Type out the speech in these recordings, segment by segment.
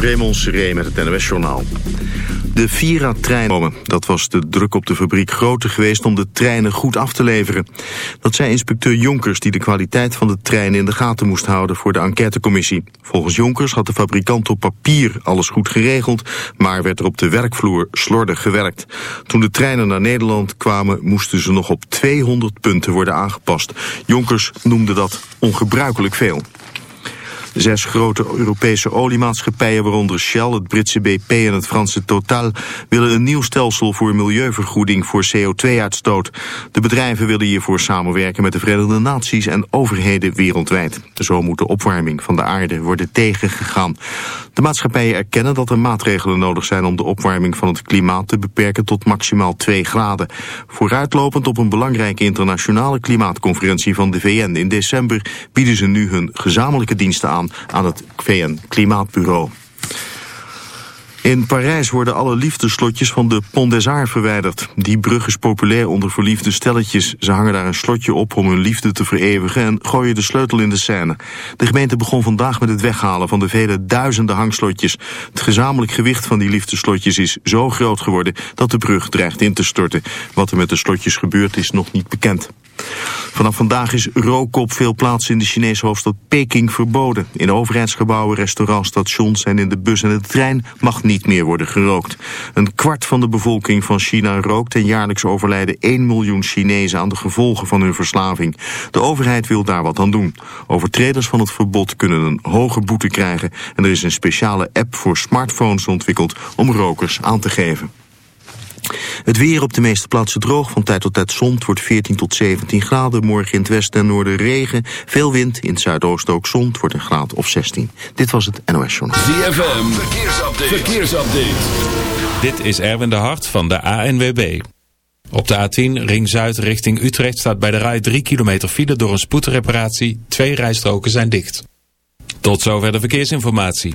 Raymond Seré met het NOS-journaal. De Vira-trein, dat was de druk op de fabriek groter geweest om de treinen goed af te leveren. Dat zei inspecteur Jonkers die de kwaliteit van de treinen in de gaten moest houden voor de enquêtecommissie. Volgens Jonkers had de fabrikant op papier alles goed geregeld, maar werd er op de werkvloer slordig gewerkt. Toen de treinen naar Nederland kwamen moesten ze nog op 200 punten worden aangepast. Jonkers noemde dat ongebruikelijk veel. Zes grote Europese oliemaatschappijen, waaronder Shell, het Britse BP en het Franse Total, willen een nieuw stelsel voor milieuvergoeding voor CO2-uitstoot. De bedrijven willen hiervoor samenwerken met de Verenigde Naties en overheden wereldwijd. Zo moet de opwarming van de aarde worden tegengegaan. De maatschappijen erkennen dat er maatregelen nodig zijn om de opwarming van het klimaat te beperken tot maximaal 2 graden. Vooruitlopend op een belangrijke internationale klimaatconferentie van de VN in december bieden ze nu hun gezamenlijke diensten aan aan het VN-klimaatbureau. In Parijs worden alle liefdeslotjes van de Pont des Arts verwijderd. Die brug is populair onder verliefde stelletjes. Ze hangen daar een slotje op om hun liefde te vereeuwigen en gooien de sleutel in de scène. De gemeente begon vandaag met het weghalen van de vele duizenden hangslotjes. Het gezamenlijk gewicht van die liefdeslotjes is zo groot geworden dat de brug dreigt in te storten. Wat er met de slotjes gebeurt is nog niet bekend. Vanaf vandaag is rook op veel plaatsen in de Chinese hoofdstad Peking verboden. In overheidsgebouwen, restaurants, stations en in de bus en de trein mag niet meer worden gerookt. Een kwart van de bevolking van China rookt en jaarlijks overlijden 1 miljoen Chinezen aan de gevolgen van hun verslaving. De overheid wil daar wat aan doen. Overtreders van het verbod kunnen een hoge boete krijgen en er is een speciale app voor smartphones ontwikkeld om rokers aan te geven. Het weer op de meeste plaatsen droog, van tijd tot tijd zon. Het wordt 14 tot 17 graden. Morgen in het westen en noorden regen. Veel wind, in het zuidoosten ook zon. Het wordt een graad of 16. Dit was het NOS Journal. ZFM, verkeersupdate. verkeersupdate. Dit is Erwin de Hart van de ANWB. Op de A10 Ring Zuid richting Utrecht staat bij de rij 3 kilometer file door een spoedreparatie. Twee rijstroken zijn dicht. Tot zover de verkeersinformatie.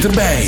Bent erbij.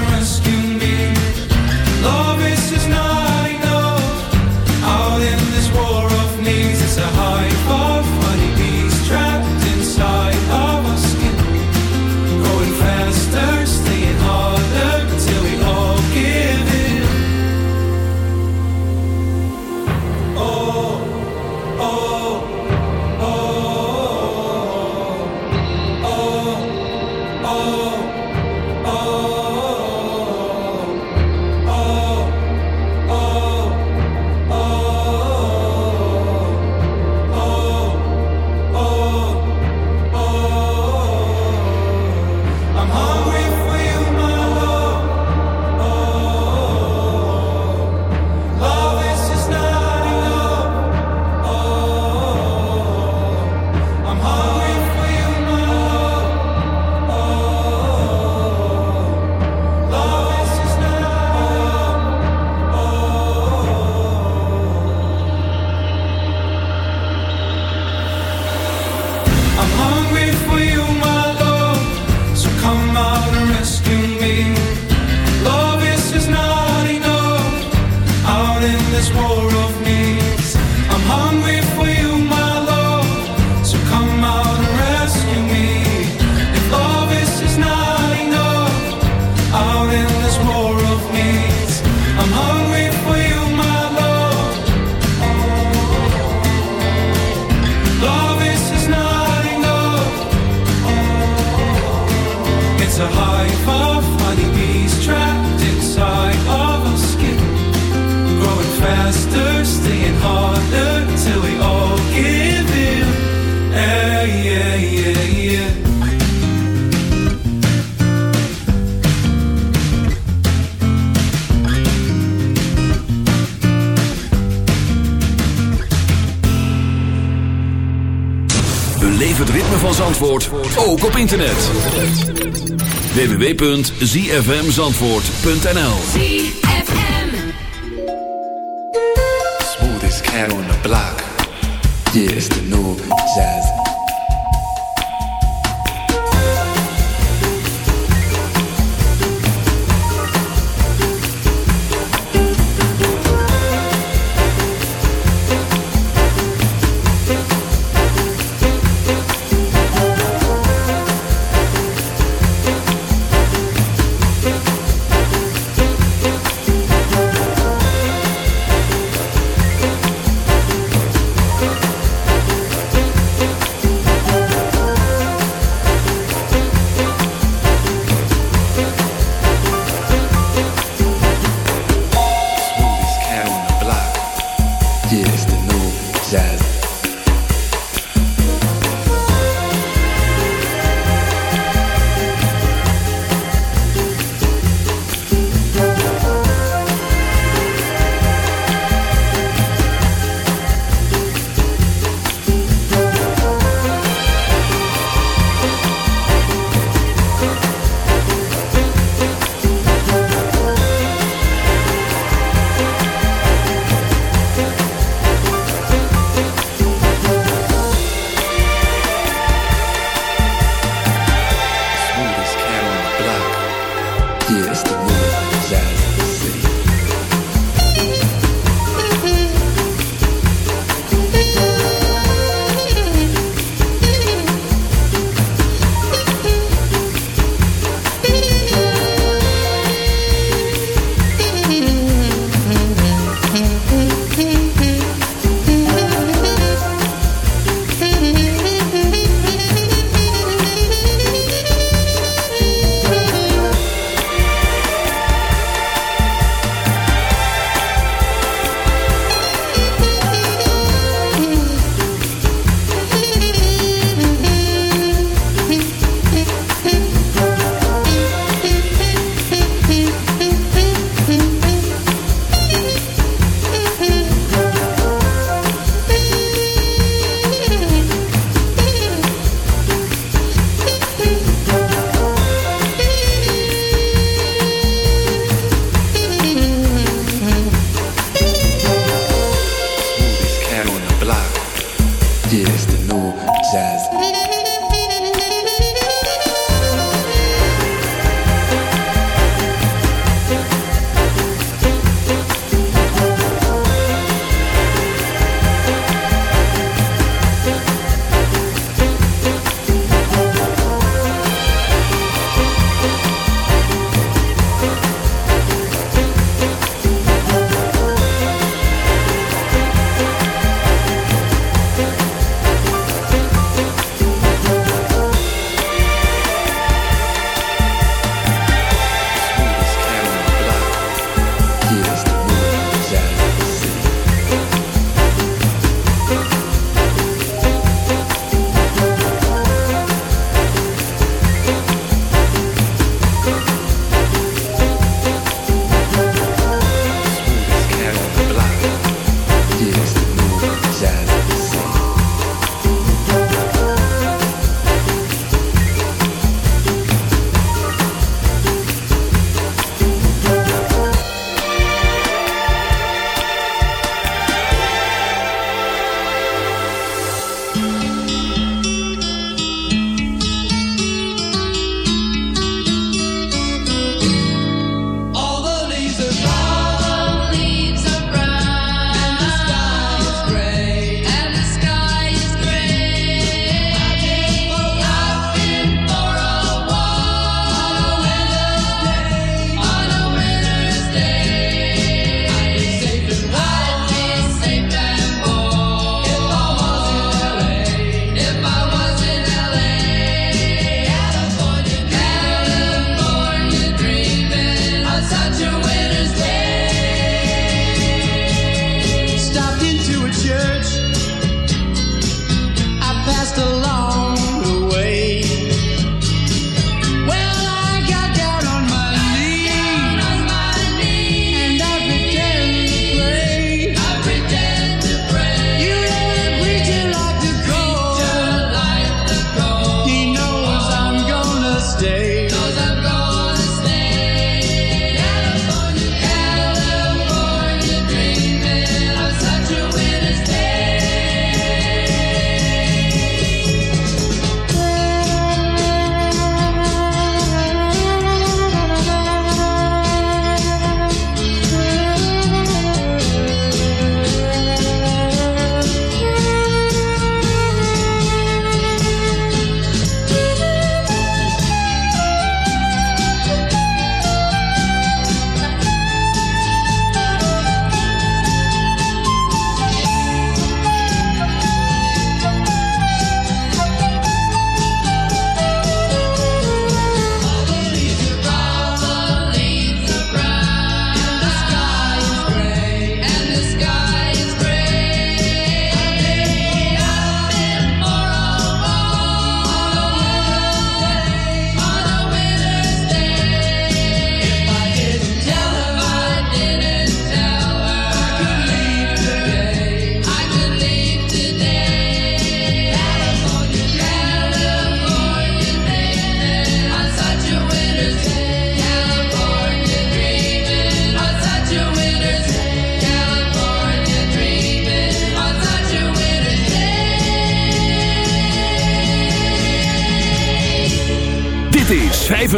www.zfmzandvoort.nl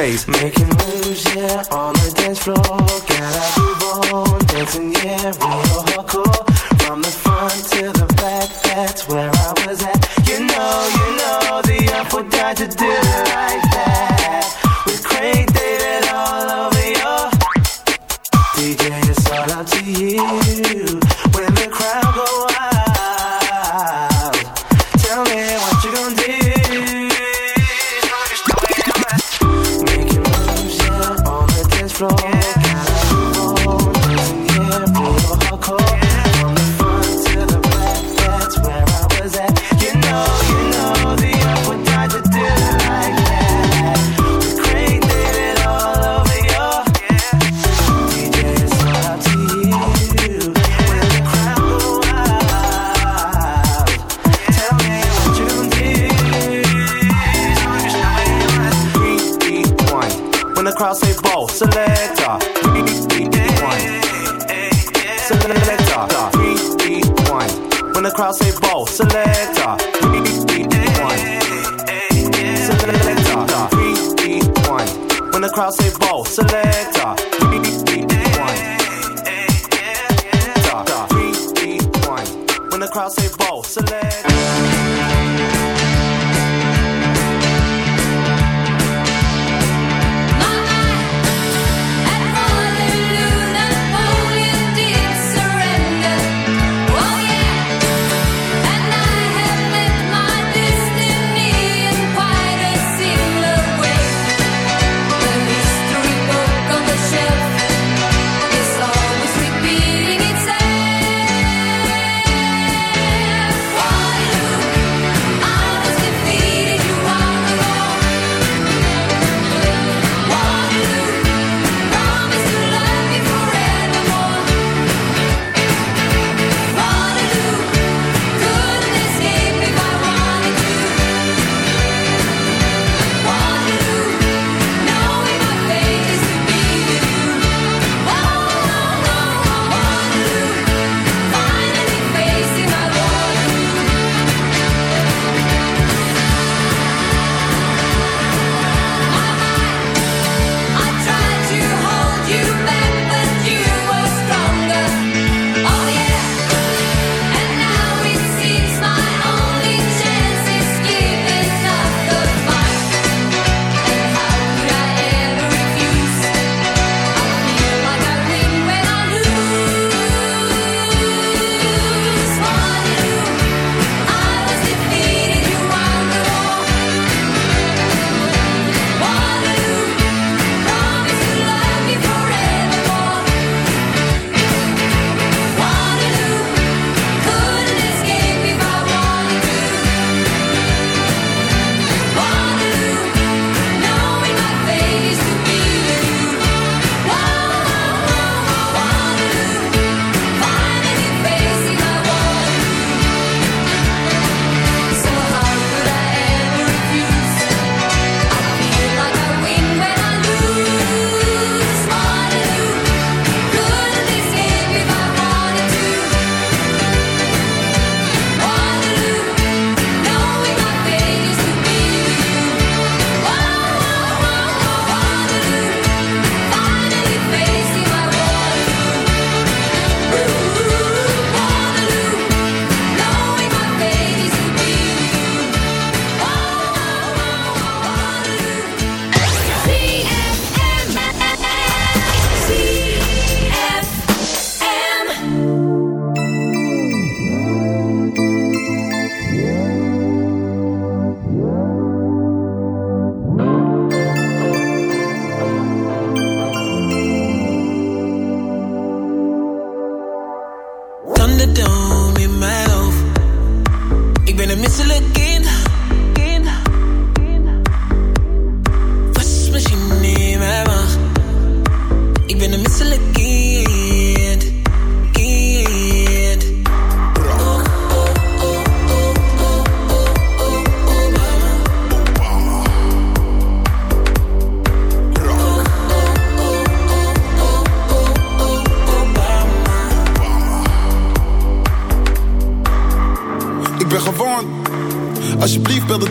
Making selector. Three, three, one. Selector. Three, three, one. When the crowd say selector. Three, three, one. Selector. Three, three, one. When the crowd say ball, selector.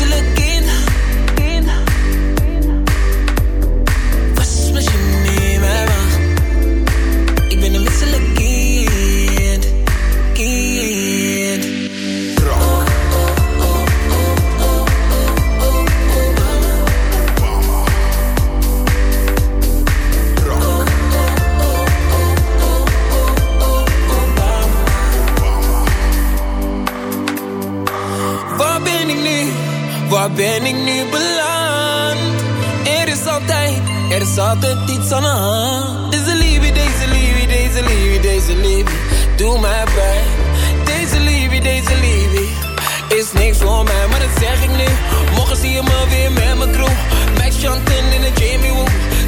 hoofd. Ik altijd iets aan de hand. Deze liefde, deze liefde, deze liefde, deze liefde, doe mij pijn. Deze liefde, deze liefde, is niks voor mij, maar dat zeg ik nu. Morgen zie je me weer met mijn crew. Max Chanten in de Jamie Woo.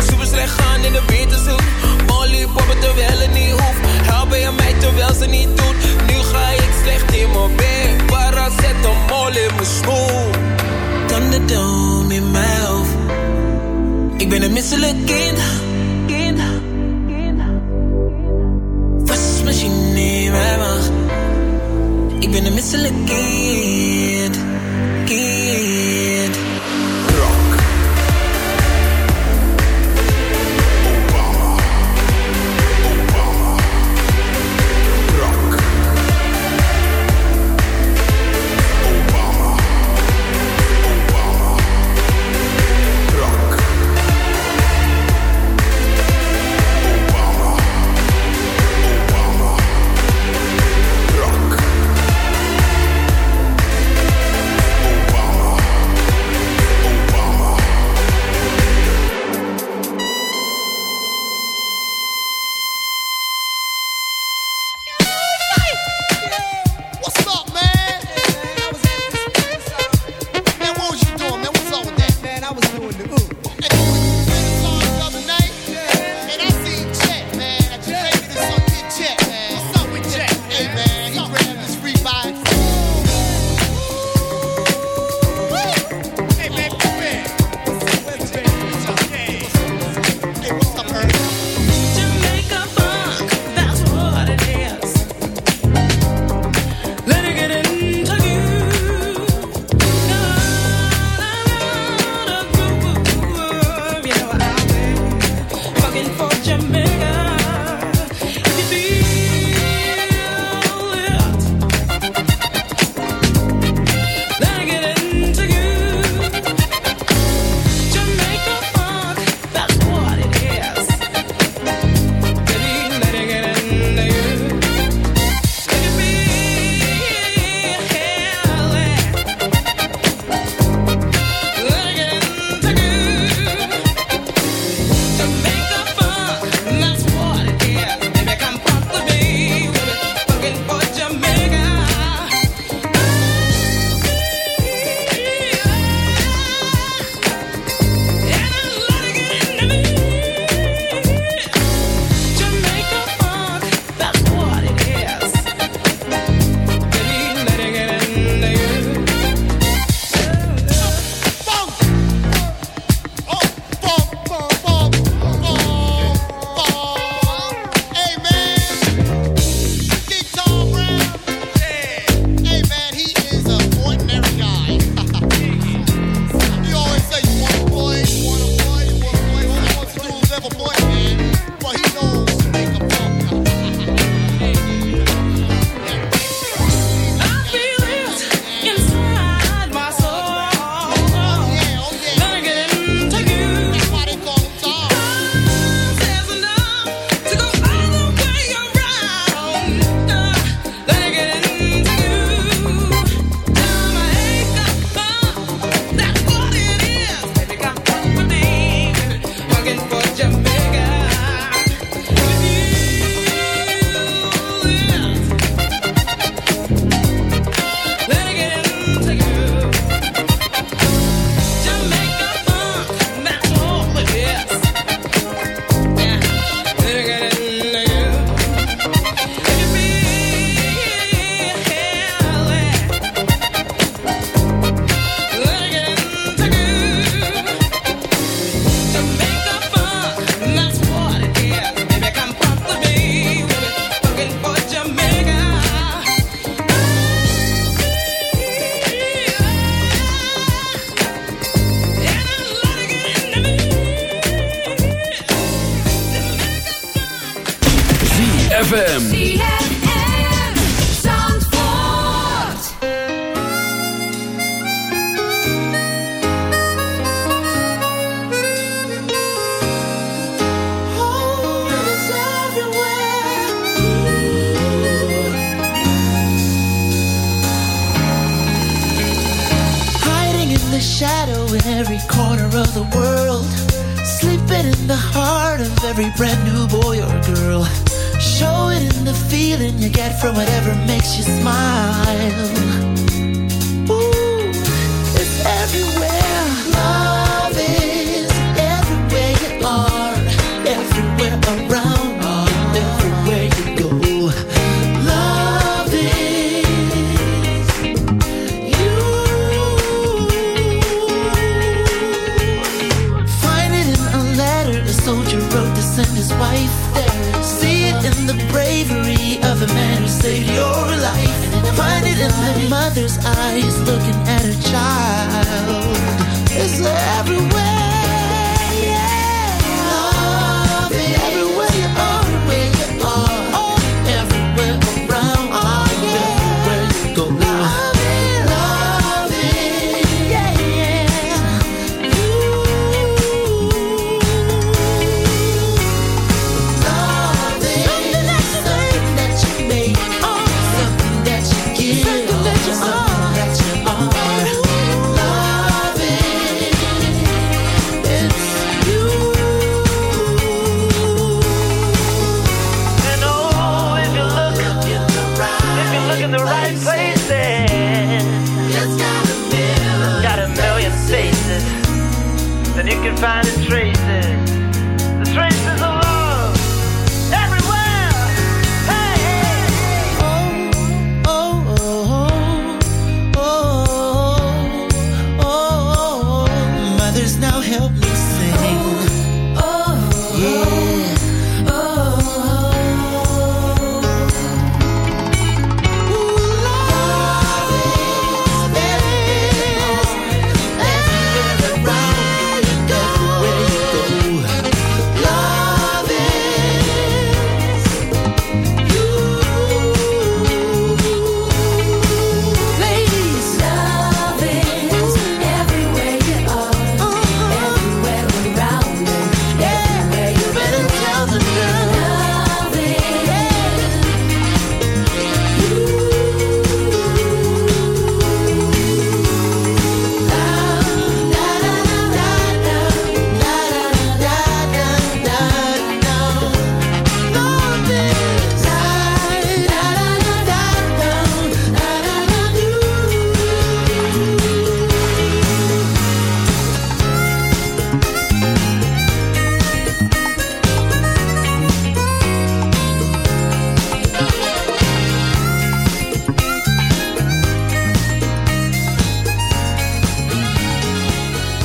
Super slecht gaan in de Beterzoek. Molly poppen terwijl het niet hoeft. Helpen je mij terwijl ze niet doet. Nu ga ik slecht in mijn bed. Paracetamol in mijn smoel. Thunderdome in mijn misselijk kind. Kind. Wasmachine in mijn maag. Ik ben een misselijk kind. Kind.